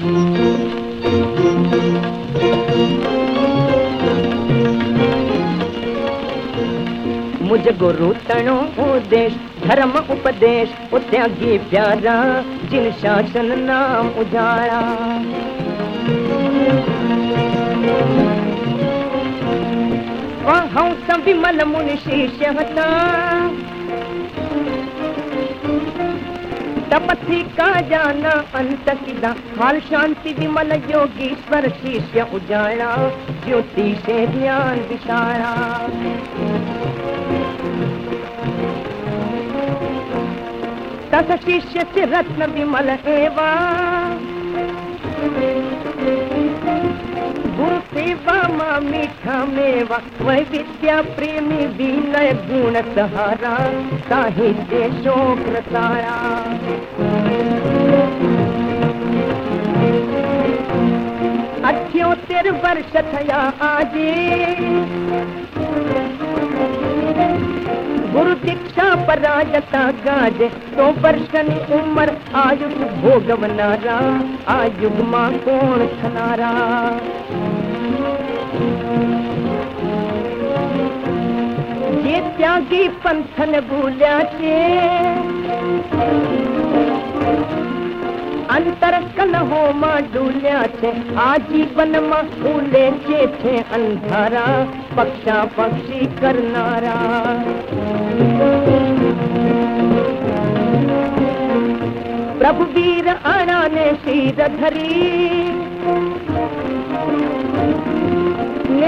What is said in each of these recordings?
मुझ गुरु तणो उदेश धर्म उपदेश त्यागी प्यारा, जिन शासन नाम उजाड़ा। सभी विमल मुनि शिष्य तपथी का जाना, अंत किला हाल शांति विमल योगीश्वर शिष्य उजाड़ा, ज्योति से ध्यान विशाड़ा तस शिष्य से रत्न विमल एवा मीठा मेवा, वह विद्या प्रेमी विनय गुण सहारा साहित्य शोक रसाया अठ्योतेर वर्ष थया आजे। गुरु दीक्षा पराजता गाज तो वर्षन उम्र आयुष भोगवनारा आयुग माँ कोण थनारा ये पंथन भूल्या अंतर कल हो माँ डूल्या छे आजीवन माँ फूले छे छे अंधारा, पक्षा पक्षी करनारा। प्रभु वीर अणा ने शीर धरी।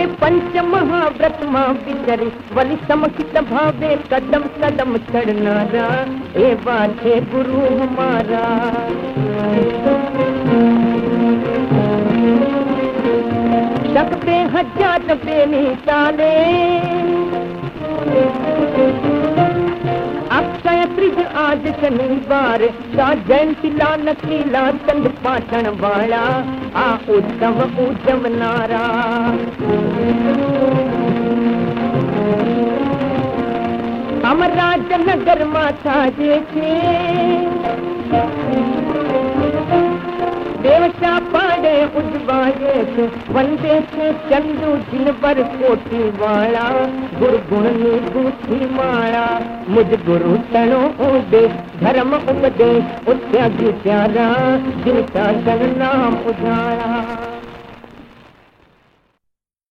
ने पंच महाव्रत माँ विचरी वली समखित भावे कदम कदम चढ़नारा ए बाछे गुरु हमारा। सकते हज़ार बेनी त्रिज आज शनिवार जयंती ला नकीला चंद पाटण वाला। आ उत्तम नारा अमराज नगर माता जे उजवाए थे वंदे थे चंदू जिन पर कोटी वाला गुरु गुण गुथी माया मुझ गुरु तनो उदे धर्म उपदेश उत्या प्यारा जिन का नाम उजाड़ा